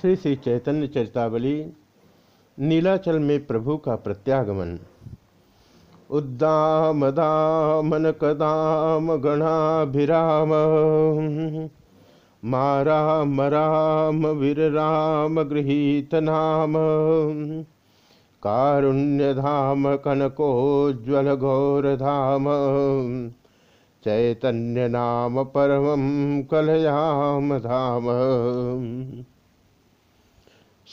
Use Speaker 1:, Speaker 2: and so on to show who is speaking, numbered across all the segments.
Speaker 1: श्री श्री चैतन्य चरितावली, नीलाचल में प्रभु का प्रत्यागमन। उद्दाम दामन कदाम गणाभिराम। माराम राम वीर राम गृहीत नाम। कारुण्यधाम कनकोज्वल घोरधाम चैतन्य नाम, परम कलयाम धाम।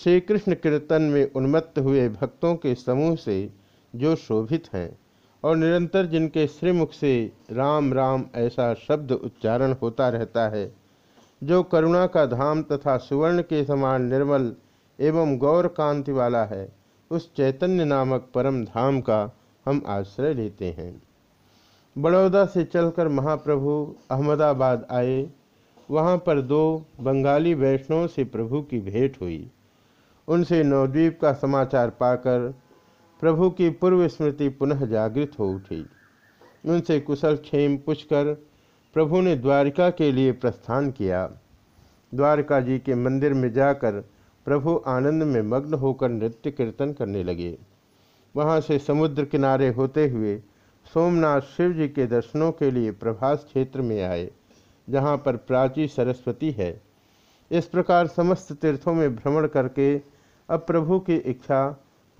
Speaker 1: श्री कृष्ण कीर्तन में उन्मत्त हुए भक्तों के समूह से जो शोभित हैं और निरंतर जिनके श्रीमुख से राम राम ऐसा शब्द उच्चारण होता रहता है, जो करुणा का धाम तथा सुवर्ण के समान निर्मल एवं गौर कांति वाला है, उस चैतन्य नामक परम धाम का हम आश्रय लेते हैं। बड़ौदा से चलकर महाप्रभु अहमदाबाद आए, वहाँ पर दो बंगाली वैष्णवों से प्रभु की भेंट हुई। उनसे नवद्वीप का समाचार पाकर प्रभु की पूर्व स्मृति पुनः जागृत हो उठी। उनसे कुशल क्षेम पूछकर प्रभु ने द्वारिका के लिए प्रस्थान किया। द्वारका जी के मंदिर में जाकर प्रभु आनंद में मग्न होकर नृत्य कीर्तन करने लगे। वहाँ से समुद्र किनारे होते हुए सोमनाथ शिव जी के दर्शनों के लिए प्रभास क्षेत्र में आए, जहाँ पर प्राची सरस्वती है। इस प्रकार समस्त तीर्थों में भ्रमण करके अब प्रभु की इच्छा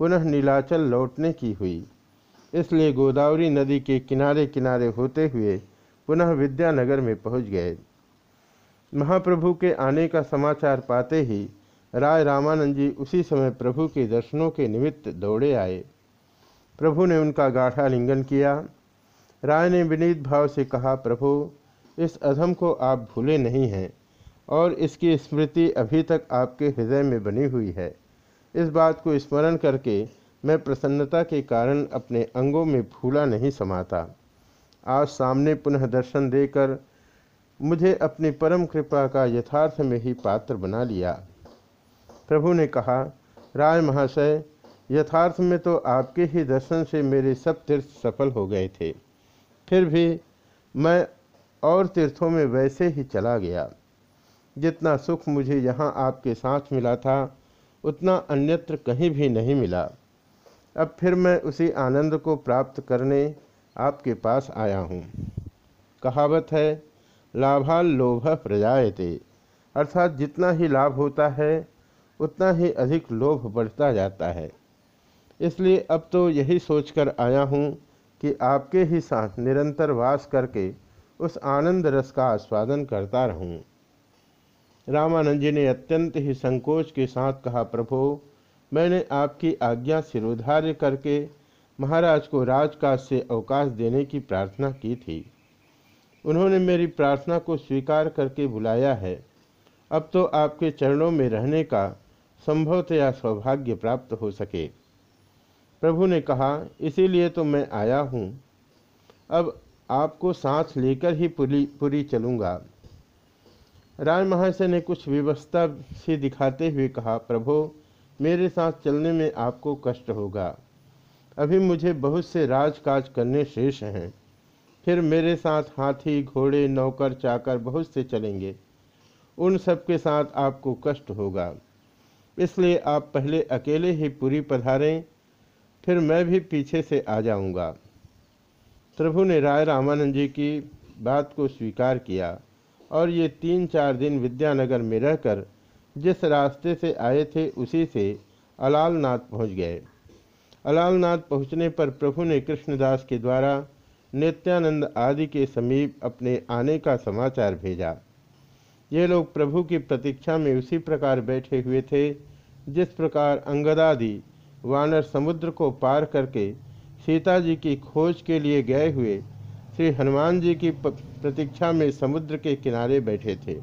Speaker 1: पुनः नीलाचल लौटने की हुई। इसलिए गोदावरी नदी के किनारे किनारे होते हुए पुनः विद्यानगर में पहुँच गए। महाप्रभु के आने का समाचार पाते ही राय रामानंद जी उसी समय प्रभु के दर्शनों के निमित्त दौड़े आए। प्रभु ने उनका गाढ़ा लिंगन किया। राय ने विनीत भाव से कहा, प्रभु, इस अधम को आप भूले नहीं हैं और इसकी स्मृति अभी तक आपके हृदय में बनी हुई है। इस बात को स्मरण करके मैं प्रसन्नता के कारण अपने अंगों में फूला नहीं समाता। आज सामने पुनः दर्शन देकर मुझे अपनी परम कृपा का यथार्थ में ही पात्र बना लिया। प्रभु ने कहा, राय महाशय, यथार्थ में तो आपके ही दर्शन से मेरे सब तीर्थ सफल हो गए थे। फिर भी मैं और तीर्थों में वैसे ही चला गया। जितना सुख मुझे यहाँ आपके साथ मिला था उतना अन्यत्र कहीं भी नहीं मिला। अब फिर मैं उसी आनंद को प्राप्त करने आपके पास आया हूँ। कहावत है, लाभाल लोभ प्रजायते। अर्थात जितना ही लाभ होता है, उतना ही अधिक लोभ बढ़ता जाता है। इसलिए अब तो यही सोचकर आया हूँ कि आपके ही साथ निरंतर वास करके उस आनंद रस का आस्वादन करता रहूँ। रामानंद जी ने अत्यंत ही संकोच के साथ कहा, प्रभु, मैंने आपकी आज्ञा सिरोधार्य करके महाराज को राजकाज से अवकाश देने की प्रार्थना की थी। उन्होंने मेरी प्रार्थना को स्वीकार करके बुलाया है। अब तो आपके चरणों में रहने का संभवतया सौभाग्य प्राप्त हो सके। प्रभु ने कहा, इसीलिए तो मैं आया हूँ। अब आपको सांस लेकर ही पूरी पूरी चलूँगा। राय महाशय ने कुछ व्यवस्था सी दिखाते हुए कहा, प्रभु, मेरे साथ चलने में आपको कष्ट होगा। अभी मुझे बहुत से राजकाज करने शेष हैं। फिर मेरे साथ हाथी, घोड़े, नौकर, चाकर बहुत से चलेंगे। उन सब के साथ आपको कष्ट होगा। इसलिए आप पहले अकेले ही पूरी पधारें, फिर मैं भी पीछे से आ जाऊँगा। प्रभु ने राय रामानंद जी की बात को स्वीकार किया। और ये तीन चार दिन विद्यानगर में रहकर जिस रास्ते से आए थे उसी से अलालनाथ पहुँच गए। अलालनाथ पहुँचने पर प्रभु ने कृष्णदास के द्वारा नित्यानंद आदि के समीप अपने आने का समाचार भेजा। ये लोग प्रभु की प्रतीक्षा में उसी प्रकार बैठे हुए थे, जिस प्रकार अंगदादि वानर समुद्र को पार करके सीता जी की खोज के लिए गए हुए श्री हनुमान जी की प्रतीक्षा में समुद्र के किनारे बैठे थे।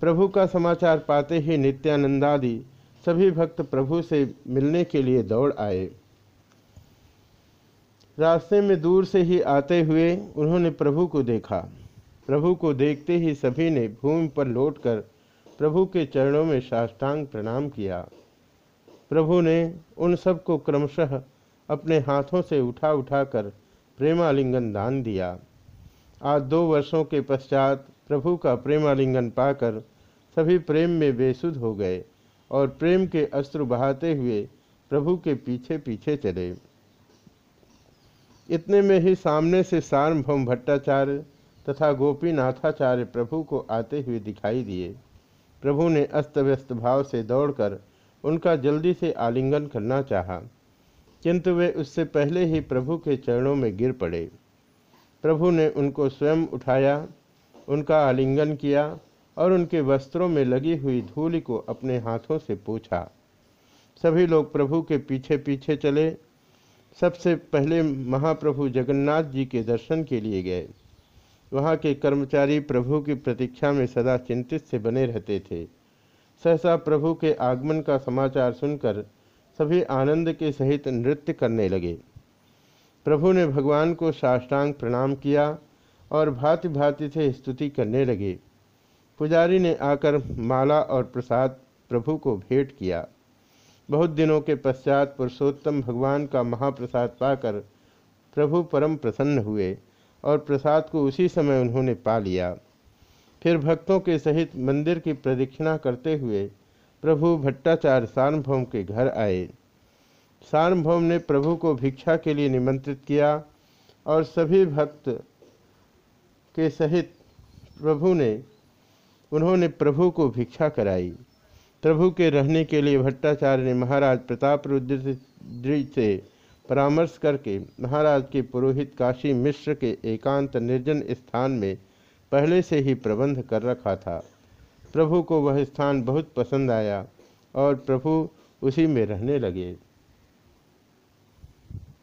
Speaker 1: प्रभु का समाचार पाते ही नित्यानंदादि सभी भक्त प्रभु से मिलने के लिए दौड़ आए। रास्ते में दूर से ही आते हुए उन्होंने प्रभु को देखा। प्रभु को देखते ही सभी ने भूमि पर लौटकर प्रभु के चरणों में साष्टांग प्रणाम किया। प्रभु ने उन सबको क्रमशः अपने हाथों से उठा उठाकर प्रेमालिंगन दान दिया। आज दो वर्षों के पश्चात प्रभु का प्रेमालिंगन पाकर सभी प्रेम में बेसुध हो गए और प्रेम के अस्त्र बहाते हुए प्रभु के पीछे पीछे चले। इतने में ही सामने से सार्वभौम भट्टाचार्य तथा गोपीनाथाचार्य प्रभु को आते हुए दिखाई दिए। प्रभु ने अस्त व्यस्त भाव से दौड़कर उनका जल्दी से आलिंगन करना चाहा। किंतु वे उससे पहले ही प्रभु के चरणों में गिर पड़े। प्रभु ने उनको स्वयं उठाया, उनका आलिंगन किया और उनके वस्त्रों में लगी हुई धूल को अपने हाथों से पूछा। सभी लोग प्रभु के पीछे पीछे चले। सबसे पहले महाप्रभु जगन्नाथ जी के दर्शन के लिए गए। वहाँ के कर्मचारी प्रभु की प्रतीक्षा में सदा चिंतित से बने रहते थे। सहसा प्रभु के आगमन का समाचार सुनकर सभी आनंद के सहित नृत्य करने लगे। प्रभु ने भगवान को साष्टांग प्रणाम किया और भांति भांति से स्तुति करने लगे। पुजारी ने आकर माला और प्रसाद प्रभु को भेंट किया। बहुत दिनों के पश्चात पुरुषोत्तम भगवान का महाप्रसाद पाकर प्रभु परम प्रसन्न हुए और प्रसाद को उसी समय उन्होंने पा लिया। फिर भक्तों के सहित मंदिर की प्रदक्षिणा करते हुए प्रभु भट्टाचार्य सार्वभौम के घर आए। सार्वभौम ने प्रभु को भिक्षा के लिए निमंत्रित किया और सभी भक्त के सहित प्रभु ने, उन्होंने प्रभु को भिक्षा कराई। प्रभु के रहने के लिए भट्टाचार्य ने महाराज प्रताप रुद्र से परामर्श करके महाराज के पुरोहित काशी मिश्र के एकांत निर्जन स्थान में पहले से ही प्रबंध कर रखा था। प्रभु को वह स्थान बहुत पसंद आया और प्रभु उसी में रहने लगे।